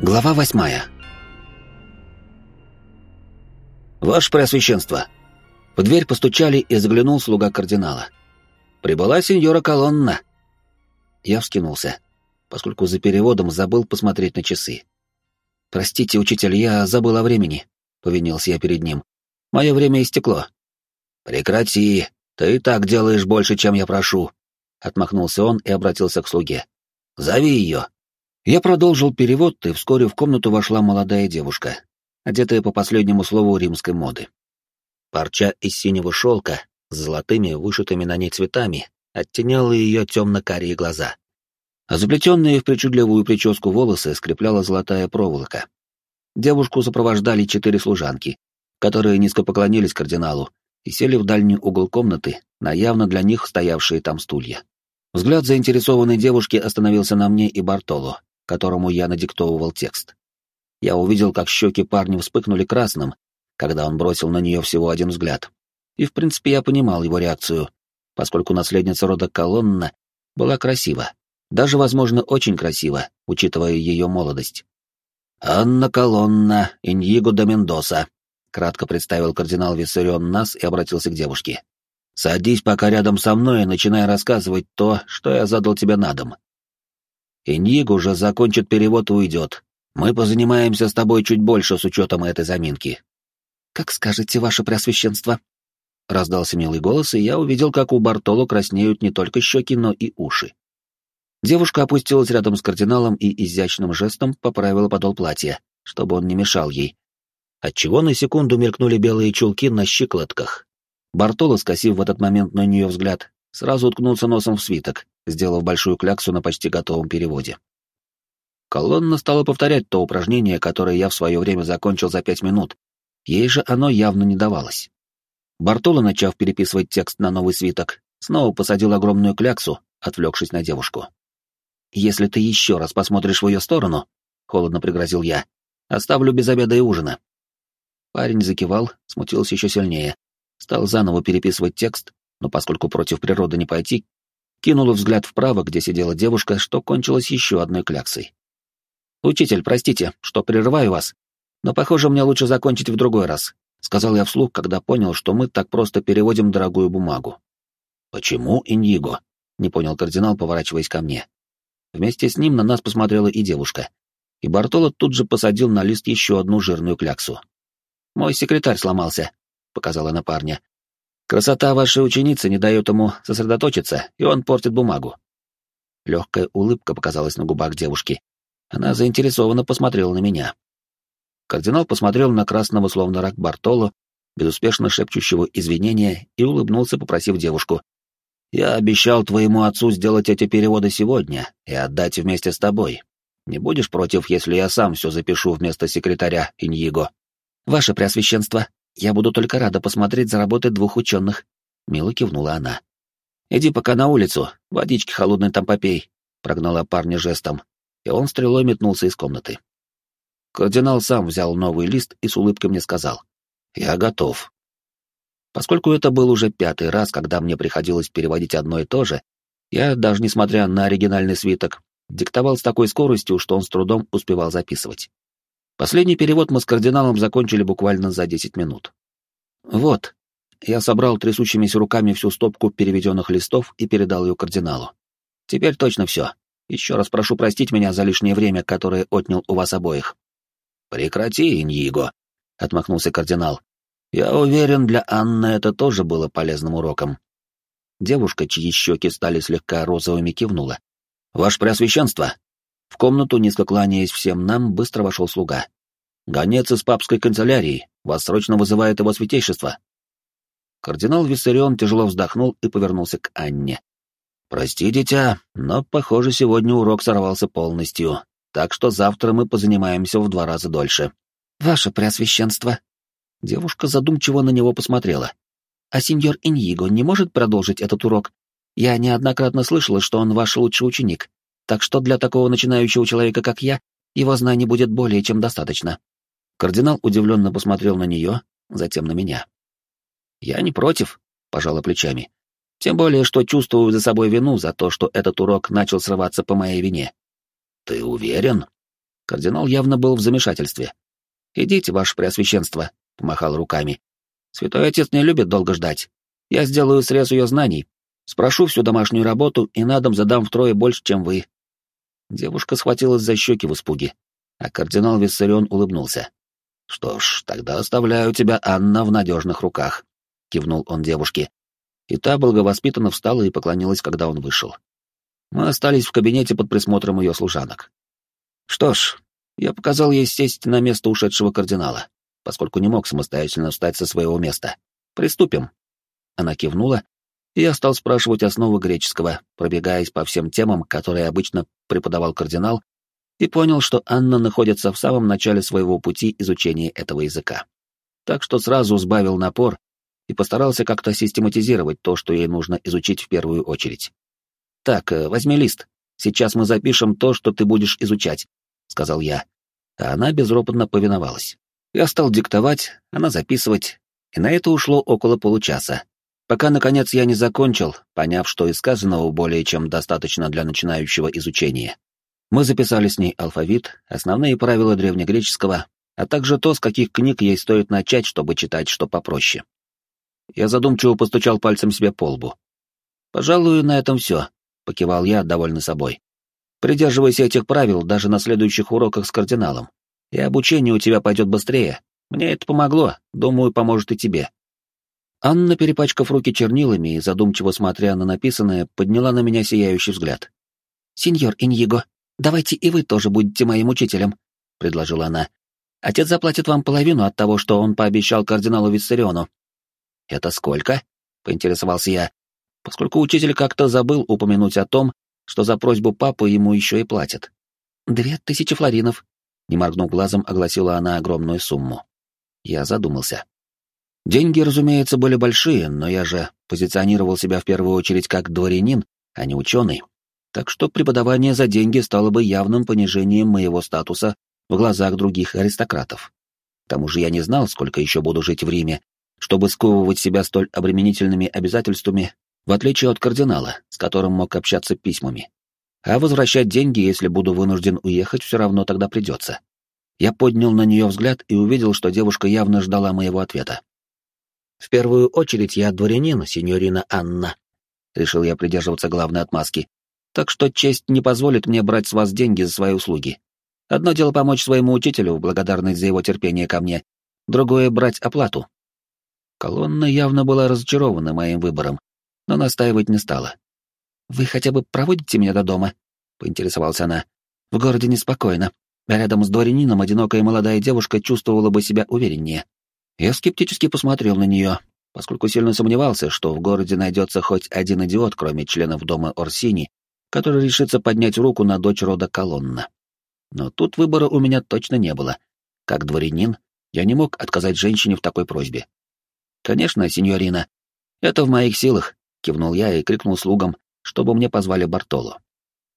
Глава восьмая. «Ваше Преосвященство!» В дверь постучали и заглянул слуга кардинала. «Прибыла сеньора Колонна!» Я вскинулся, поскольку за переводом забыл посмотреть на часы. «Простите, учитель, я забыл о времени», — повинился я перед ним. «Мое время истекло». «Прекрати! Ты и так делаешь больше, чем я прошу!» — отмахнулся он и обратился к слуге. «Зови ее!» Я продолжил перевод, и вскоре в комнату вошла молодая девушка, одетая по последнему слову римской моды. Парча из синего шелка с золотыми вышитыми на ней цветами оттеняла ее темно-карие глаза. А заплетенные в причудливую прическу волосы скрепляла золотая проволока. Девушку сопровождали четыре служанки, которые низко поклонились кардиналу и сели в дальний угол комнаты на явно для них стоявшие там стулья. Взгляд заинтересованной девушки остановился на мне и Бартолу, которому я надиктовывал текст. Я увидел, как щеки парня вспыхнули красным, когда он бросил на нее всего один взгляд. И, в принципе, я понимал его реакцию, поскольку наследница рода Колонна была красива, даже, возможно, очень красива, учитывая ее молодость. «Анна Колонна, Иньего де Мендоса», — кратко представил кардинал Виссарион нас и обратился к девушке. «Садись пока рядом со мной и начинай рассказывать то, что я задал тебе на дом. Иньиг уже закончит перевод и уйдет. Мы позанимаемся с тобой чуть больше с учетом этой заминки. Как скажете, ваше преосвященство. Раздался милый голос, и я увидел, как у Бартоло краснеют не только щеки, но и уши. Девушка опустилась рядом с кардиналом и изящным жестом поправила подол платья, чтобы он не мешал ей. Отчего на секунду мелькнули белые чулки на щиколотках. Бартоло, скосив в этот момент на нее взгляд, сразу уткнулся носом в свиток, сделав большую кляксу на почти готовом переводе. Колонна стала повторять то упражнение, которое я в свое время закончил за пять минут. Ей же оно явно не давалось. Бартоло, начав переписывать текст на новый свиток, снова посадил огромную кляксу, отвлекшись на девушку. «Если ты еще раз посмотришь в ее сторону», — холодно пригрозил я, — «оставлю без обеда и ужина». Парень закивал, смутился еще сильнее, стал заново переписывать текст, но поскольку против природы не пойти, кинула взгляд вправо, где сидела девушка, что кончилось еще одной кляксой. «Учитель, простите, что прерываю вас, но, похоже, мне лучше закончить в другой раз», — сказал я вслух, когда понял, что мы так просто переводим дорогую бумагу. «Почему Иньиго?» — не понял кардинал, поворачиваясь ко мне. Вместе с ним на нас посмотрела и девушка, и Бартоло тут же посадил на лист еще одну жирную кляксу. «Мой секретарь сломался», — показала на парня, Красота вашей ученицы не дает ему сосредоточиться, и он портит бумагу. Легкая улыбка показалась на губах девушки. Она заинтересованно посмотрела на меня. Кардинал посмотрел на красного словно рак Бартоло, безуспешно шепчущего извинения, и улыбнулся, попросив девушку. «Я обещал твоему отцу сделать эти переводы сегодня и отдать вместе с тобой. Не будешь против, если я сам все запишу вместо секретаря Иньего?» «Ваше Преосвященство», я буду только рада посмотреть за работой двух ученых», — мило кивнула она. «Иди пока на улицу, водички холодной там попей», — прогнала парня жестом, и он стрелой метнулся из комнаты. Кардинал сам взял новый лист и с улыбкой мне сказал. «Я готов». Поскольку это был уже пятый раз, когда мне приходилось переводить одно и то же, я, даже несмотря на оригинальный свиток, диктовал с такой скоростью, что он с трудом успевал записывать. Последний перевод мы с кардиналом закончили буквально за 10 минут. Вот. Я собрал трясущимися руками всю стопку переведенных листов и передал ее кардиналу. Теперь точно все. Еще раз прошу простить меня за лишнее время, которое отнял у вас обоих. Прекрати, Иньиго, отмахнулся кардинал. Я уверен, для Анны это тоже было полезным уроком. Девушка, чьи щеки стали слегка розовыми, кивнула. «Ваше Преосвященство, в комнату, низко кланяясь всем нам, быстро вошел слуга. «Гонец из папской канцелярии. Вас срочно вызывает его святейшество». Кардинал Виссарион тяжело вздохнул и повернулся к Анне. «Прости, дитя, но, похоже, сегодня урок сорвался полностью, так что завтра мы позанимаемся в два раза дольше». «Ваше Преосвященство!» Девушка задумчиво на него посмотрела. «А сеньор Иньиго не может продолжить этот урок? Я неоднократно слышала, что он ваш лучший ученик так что для такого начинающего человека, как я, его знаний будет более чем достаточно. Кардинал удивленно посмотрел на нее, затем на меня. «Я не против», — пожала плечами. «Тем более, что чувствую за собой вину за то, что этот урок начал срываться по моей вине». «Ты уверен?» Кардинал явно был в замешательстве. «Идите, ваше преосвященство», — помахал руками. «Святой отец не любит долго ждать. Я сделаю срез ее знаний, спрошу всю домашнюю работу и на дом задам втрое больше, чем вы». Девушка схватилась за щеки в испуге, а кардинал Виссарион улыбнулся. «Что ж, тогда оставляю тебя, Анна, в надежных руках», — кивнул он девушке. И та благовоспитанно встала и поклонилась, когда он вышел. Мы остались в кабинете под присмотром ее служанок. Что ж, я показал ей сесть на место ушедшего кардинала, поскольку не мог самостоятельно встать со своего места. Приступим. Она кивнула, я стал спрашивать основы греческого, пробегаясь по всем темам, которые обычно преподавал кардинал, и понял, что Анна находится в самом начале своего пути изучения этого языка. Так что сразу сбавил напор и постарался как-то систематизировать то, что ей нужно изучить в первую очередь. «Так, э, возьми лист. Сейчас мы запишем то, что ты будешь изучать», — сказал я. А она безропотно повиновалась. Я стал диктовать, она записывать, и на это ушло около получаса, пока, наконец, я не закончил, поняв, что и сказанного более чем достаточно для начинающего изучения. Мы записали с ней алфавит, основные правила древнегреческого, а также то, с каких книг ей стоит начать, чтобы читать что попроще. Я задумчиво постучал пальцем себе по лбу. «Пожалуй, на этом все», — покивал я, довольный собой. «Придерживайся этих правил даже на следующих уроках с кардиналом, и обучение у тебя пойдет быстрее. Мне это помогло, думаю, поможет и тебе». Анна, перепачкав руки чернилами и задумчиво смотря на написанное, подняла на меня сияющий взгляд. «Сеньор Иньего, давайте и вы тоже будете моим учителем», — предложила она. «Отец заплатит вам половину от того, что он пообещал кардиналу Виссариону». «Это сколько?» — поинтересовался я, поскольку учитель как-то забыл упомянуть о том, что за просьбу папы ему еще и платят. «Две тысячи флоринов», — не моргнув глазом, огласила она огромную сумму. Я задумался. Деньги, разумеется, были большие, но я же позиционировал себя в первую очередь как дворянин, а не ученый так что преподавание за деньги стало бы явным понижением моего статуса в глазах других аристократов. К тому же я не знал, сколько еще буду жить в Риме, чтобы сковывать себя столь обременительными обязательствами, в отличие от кардинала, с которым мог общаться письмами. А возвращать деньги, если буду вынужден уехать, все равно тогда придется. Я поднял на нее взгляд и увидел, что девушка явно ждала моего ответа. «В первую очередь я дворянин, сеньорина Анна», — решил я придерживаться главной отмазки, так что честь не позволит мне брать с вас деньги за свои услуги. Одно дело помочь своему учителю в благодарность за его терпение ко мне, другое — брать оплату. Колонна явно была разочарована моим выбором, но настаивать не стала. «Вы хотя бы проводите меня до дома?» — поинтересовалась она. «В городе неспокойно, а рядом с дворянином одинокая молодая девушка чувствовала бы себя увереннее». Я скептически посмотрел на нее, поскольку сильно сомневался, что в городе найдется хоть один идиот, кроме членов дома Орсини, который решится поднять руку на дочь рода Колонна. Но тут выбора у меня точно не было. Как дворянин, я не мог отказать женщине в такой просьбе. «Конечно, сеньорина, это в моих силах», — кивнул я и крикнул слугам, чтобы мне позвали Бартоло.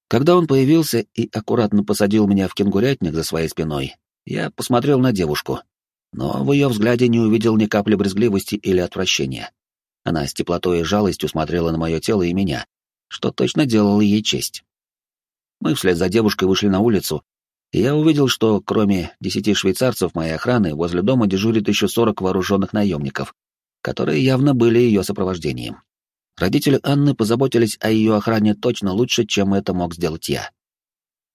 Когда он появился и аккуратно посадил меня в кенгурятник за своей спиной, я посмотрел на девушку, но в ее взгляде не увидел ни капли брезгливости или отвращения. Она с теплотой и жалостью смотрела на мое тело и меня, что точно делало ей честь. Мы вслед за девушкой вышли на улицу, и я увидел, что кроме десяти швейцарцев моей охраны возле дома дежурит еще сорок вооруженных наемников, которые явно были ее сопровождением. Родители Анны позаботились о ее охране точно лучше, чем это мог сделать я.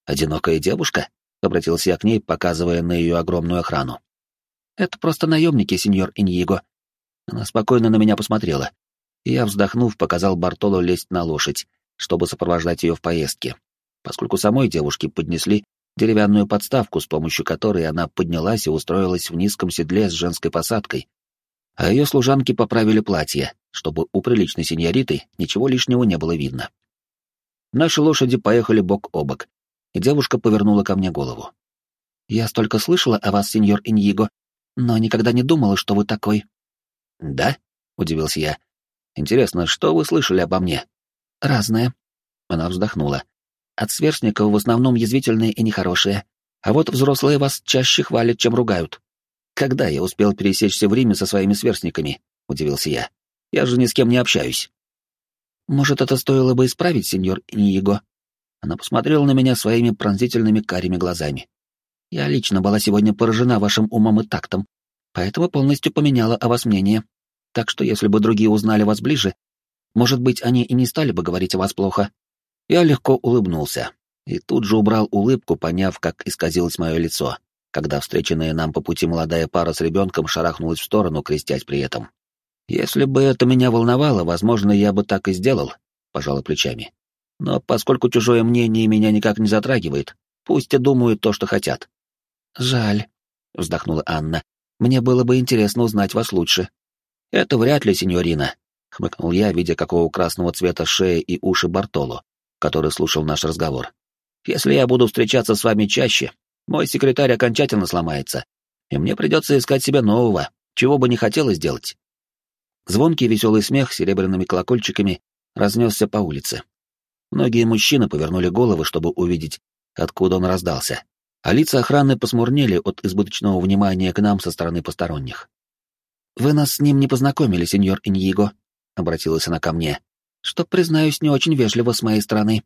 «Одинокая девушка?» — обратился я к ней, показывая на ее огромную охрану. «Это просто наемники, сеньор Иньего». Она спокойно на меня посмотрела, и я, вздохнув, показал Бартолу лезть на лошадь, чтобы сопровождать ее в поездке, поскольку самой девушке поднесли деревянную подставку, с помощью которой она поднялась и устроилась в низком седле с женской посадкой, а ее служанки поправили платье, чтобы у приличной сеньориты ничего лишнего не было видно. Наши лошади поехали бок о бок, и девушка повернула ко мне голову. «Я столько слышала о вас, сеньор Иньего, но никогда не думала, что вы такой». «Да?» — удивился я. Интересно, что вы слышали обо мне? Разное. Она вздохнула. От сверстников в основном язвительные и нехорошие. А вот взрослые вас чаще хвалят, чем ругают. Когда я успел пересечься в Риме со своими сверстниками? Удивился я. Я же ни с кем не общаюсь. Может, это стоило бы исправить, сеньор Иньего? Она посмотрела на меня своими пронзительными карими глазами. Я лично была сегодня поражена вашим умом и тактом, поэтому полностью поменяла о вас мнение. Так что если бы другие узнали вас ближе, может быть, они и не стали бы говорить о вас плохо. Я легко улыбнулся и тут же убрал улыбку, поняв, как исказилось мое лицо, когда встреченная нам по пути молодая пара с ребенком шарахнулась в сторону, крестясь при этом. Если бы это меня волновало, возможно, я бы так и сделал, пожала плечами. Но поскольку чужое мнение меня никак не затрагивает, пусть и думают то, что хотят. Жаль, вздохнула Анна. Мне было бы интересно узнать вас лучше. Это вряд ли, сеньорина, хмыкнул я, видя, какого красного цвета шея и уши Бартоло, который слушал наш разговор. Если я буду встречаться с вами чаще, мой секретарь окончательно сломается, и мне придется искать себе нового, чего бы не хотелось делать. Звонкий веселый смех с серебряными колокольчиками разнесся по улице. Многие мужчины повернули головы, чтобы увидеть, откуда он раздался, а лица охраны посмурнели от избыточного внимания к нам со стороны посторонних. «Вы нас с ним не познакомили, сеньор Иньиго», — обратилась она ко мне, — «что, признаюсь, не очень вежливо с моей стороны».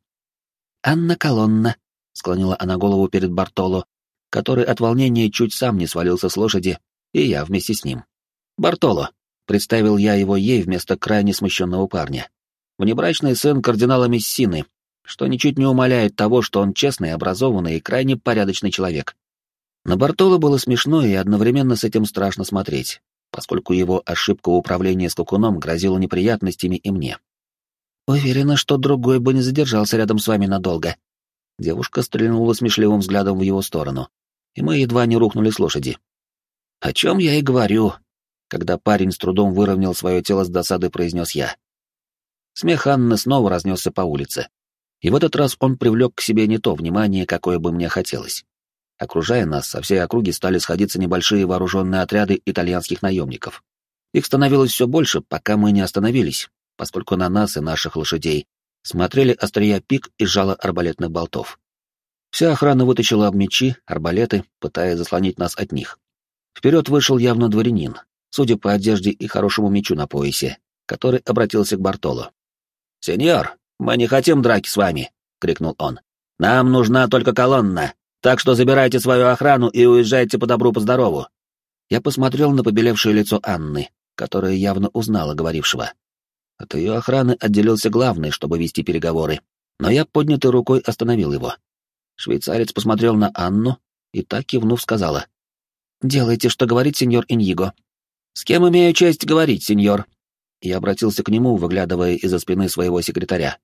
«Анна Колонна», — склонила она голову перед Бартоло, который от волнения чуть сам не свалился с лошади, и я вместе с ним. «Бартоло», — представил я его ей вместо крайне смущенного парня. «Внебрачный сын кардинала Мессины, что ничуть не умаляет того, что он честный, образованный и крайне порядочный человек». На Бартоло было смешно и одновременно с этим страшно смотреть, поскольку его ошибка в управлении скакуном грозила неприятностями и мне. Уверена, что другой бы не задержался рядом с вами надолго. Девушка стрельнула смешливым взглядом в его сторону, и мы едва не рухнули с лошади. О чем я и говорю, когда парень с трудом выровнял свое тело с досады, произнес я. Смех Анны снова разнесся по улице, и в этот раз он привлек к себе не то внимание, какое бы мне хотелось. Окружая нас, со всей округи стали сходиться небольшие вооруженные отряды итальянских наемников. Их становилось все больше, пока мы не остановились, поскольку на нас и наших лошадей смотрели острия пик и жало арбалетных болтов. Вся охрана вытащила мечи, арбалеты, пытаясь заслонить нас от них. Вперед вышел явно дворянин, судя по одежде и хорошему мечу на поясе, который обратился к Бартоло. «Сеньор, мы не хотим драки с вами!» — крикнул он. «Нам нужна только колонна, так что забирайте свою охрану и уезжайте по добру, по здорову!» Я посмотрел на побелевшее лицо Анны, которая явно узнала говорившего. От ее охраны отделился главный, чтобы вести переговоры, но я поднятой рукой остановил его. Швейцарец посмотрел на Анну и так кивнув сказала. «Делайте, что говорит сеньор Иньиго». «С кем имею честь говорить, сеньор?» Я обратился к нему, выглядывая из-за спины своего секретаря.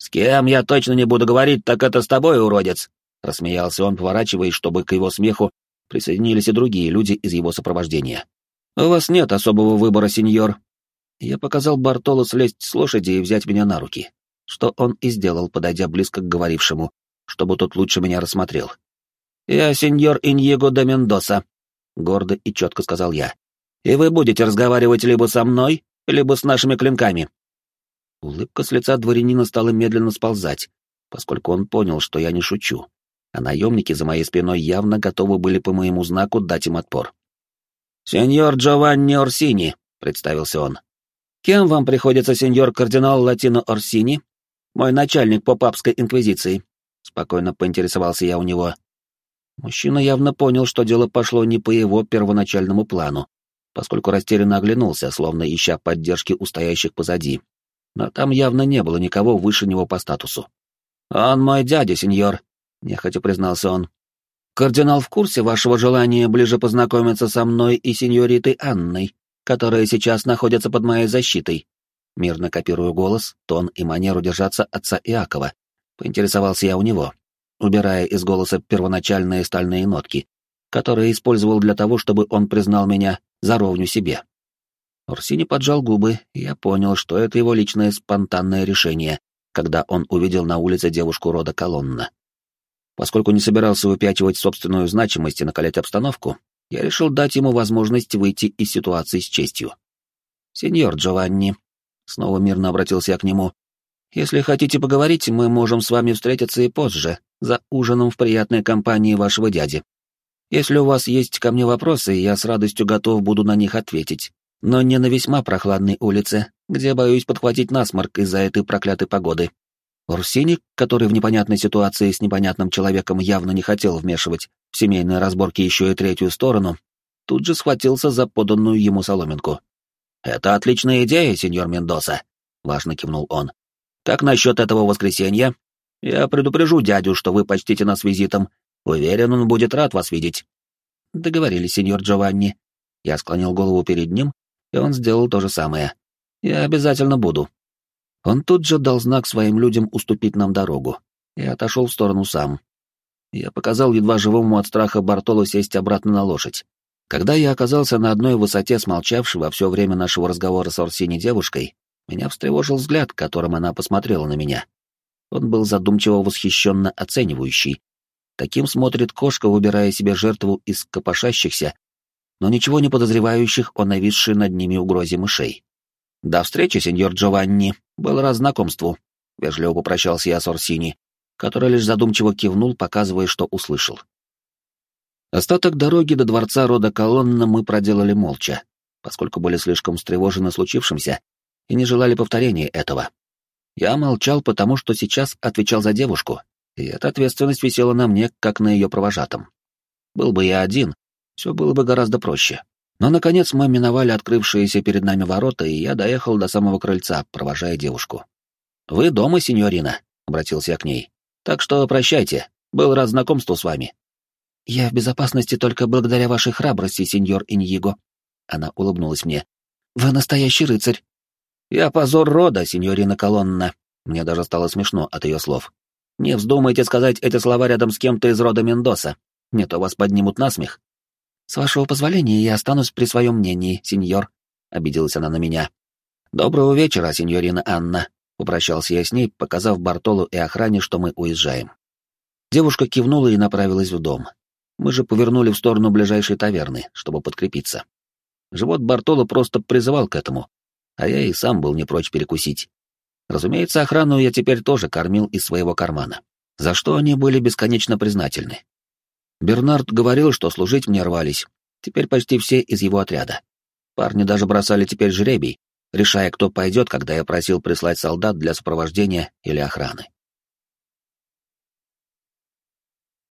«С кем я точно не буду говорить, так это с тобой, уродец!» Рассмеялся он, поворачиваясь, чтобы к его смеху присоединились и другие люди из его сопровождения. «У вас нет особого выбора, сеньор», я показал Бартолу слезть с лошади и взять меня на руки, что он и сделал, подойдя близко к говорившему, чтобы тот лучше меня рассмотрел. «Я сеньор Иньего де Мендоса», — гордо и четко сказал я. «И вы будете разговаривать либо со мной, либо с нашими клинками». Улыбка с лица дворянина стала медленно сползать, поскольку он понял, что я не шучу, а наемники за моей спиной явно готовы были по моему знаку дать им отпор. «Сеньор Джованни Орсини», — представился он. «Кем вам приходится сеньор кардинал Латино Орсини? Мой начальник по папской инквизиции», — спокойно поинтересовался я у него. Мужчина явно понял, что дело пошло не по его первоначальному плану, поскольку растерянно оглянулся, словно ища поддержки у стоящих позади. Но там явно не было никого выше него по статусу. «Он мой дядя, сеньор», — нехотя признался он. «Кардинал в курсе вашего желания ближе познакомиться со мной и сеньоритой Анной?» которые сейчас находятся под моей защитой. Мирно копирую голос, тон и манеру держаться отца Иакова. Поинтересовался я у него, убирая из голоса первоначальные стальные нотки, которые использовал для того, чтобы он признал меня за ровню себе. Урсини поджал губы, и я понял, что это его личное спонтанное решение, когда он увидел на улице девушку рода Колонна. Поскольку не собирался выпячивать собственную значимость и накалять обстановку, я решил дать ему возможность выйти из ситуации с честью. «Сеньор Джованни», — снова мирно обратился я к нему, — «если хотите поговорить, мы можем с вами встретиться и позже, за ужином в приятной компании вашего дяди. Если у вас есть ко мне вопросы, я с радостью готов буду на них ответить, но не на весьма прохладной улице, где боюсь подхватить насморк из-за этой проклятой погоды». Урсини, который в непонятной ситуации с непонятным человеком явно не хотел вмешивать, в семейной разборке еще и третью сторону, тут же схватился за поданную ему соломинку. «Это отличная идея, сеньор Мендоса», — важно кивнул он. «Как насчет этого воскресенья? Я предупрежу дядю, что вы почтите нас визитом. Уверен, он будет рад вас видеть». «Договорились, сеньор Джованни». Я склонил голову перед ним, и он сделал то же самое. «Я обязательно буду». Он тут же дал знак своим людям уступить нам дорогу и отошел в сторону сам. Я показал едва живому от страха Бартолу сесть обратно на лошадь. Когда я оказался на одной высоте смолчавшей во все время нашего разговора с Орсини девушкой, меня встревожил взгляд, которым она посмотрела на меня. Он был задумчиво восхищенно оценивающий. Таким смотрит кошка, выбирая себе жертву из копошащихся, но ничего не подозревающих о нависшей над ними угрозе мышей. «До встречи, сеньор Джованни. Был рад знакомству», — вежливо попрощался я с Орсини, который лишь задумчиво кивнул, показывая, что услышал. Остаток дороги до дворца рода Колонна мы проделали молча, поскольку были слишком встревожены случившимся и не желали повторения этого. Я молчал, потому что сейчас отвечал за девушку, и эта ответственность висела на мне, как на ее провожатом. Был бы я один, все было бы гораздо проще. Но, наконец, мы миновали открывшиеся перед нами ворота, и я доехал до самого крыльца, провожая девушку. «Вы дома, сеньорина?» — обратился я к ней. «Так что прощайте. Был рад знакомству с вами». «Я в безопасности только благодаря вашей храбрости, сеньор Иньего». Она улыбнулась мне. «Вы настоящий рыцарь». «Я позор рода, сеньорина Колонна». Мне даже стало смешно от ее слов. «Не вздумайте сказать эти слова рядом с кем-то из рода Мендоса. Не то вас поднимут на смех». «С вашего позволения я останусь при своем мнении, сеньор», — обиделась она на меня. «Доброго вечера, сеньорина Анна», — попрощался я с ней, показав Бартолу и охране, что мы уезжаем. Девушка кивнула и направилась в дом. Мы же повернули в сторону ближайшей таверны, чтобы подкрепиться. Живот Бартола просто призывал к этому, а я и сам был не прочь перекусить. Разумеется, охрану я теперь тоже кормил из своего кармана, за что они были бесконечно признательны. Бернард говорил, что служить мне рвались, теперь почти все из его отряда. Парни даже бросали теперь жребий, решая, кто пойдет, когда я просил прислать солдат для сопровождения или охраны.